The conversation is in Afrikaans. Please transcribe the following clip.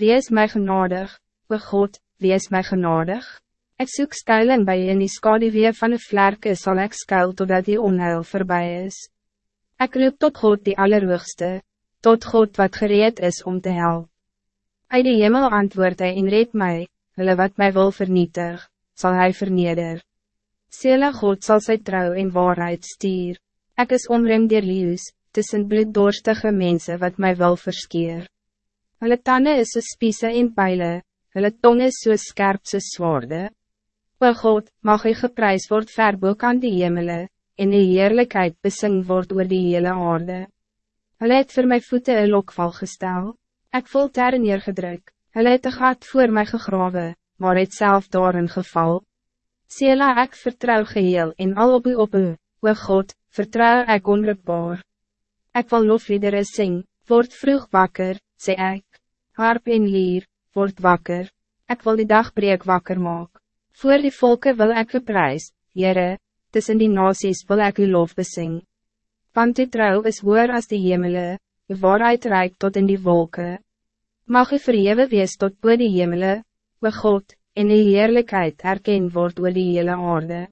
wees mij genadig, o God, wees mij genadig. Ik zoek skuilen bij je in die skadewee van de vlerke zal ik skuil totdat die onheil voorbij is. Ik roep tot God die Allerhoogste, tot God wat gereed is om te helpen. Uit die hemel antwoord hy en red my, hulle wat mij wil vernietig, zal hij verneder. Sela God zal sy trouw en waarheid stuur. Ik is omring dier liefs, tussen bloeddorstige mensen wat mij wil verskeer. Hulle tanden is so spiese en pijlen, hulle tong is so skerp so zwaarde. O God, mag hy geprys word verboek aan die hemele, en die heerlijkheid besing word oor die hele aarde. Hulle het vir my voete een lokval gestel, ek voel ter neergedruk, hulle het een gat voor my gegrawe, maar het self daarin geval. Sela ek vertrouw geheel en al op u op u, o God, vertrouw ek onrukbaar. Ik wil lofliedere sing, word vroeg wakker, sê ek. Harp en lier, word wakker. Ik wil die dagbreek wakker maak. Voor die volken wil ik u prijs, Jere, tussen die nasies wil ik u lof besing. Want die trouw is hoor als die hemele, de waarheid reikt tot in die wolken. Mag u verhewe wees tot boe die hemele, we God, en die heerlijkheid herken wordt oor die hele aarde.